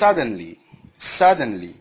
suddenly, suddenly,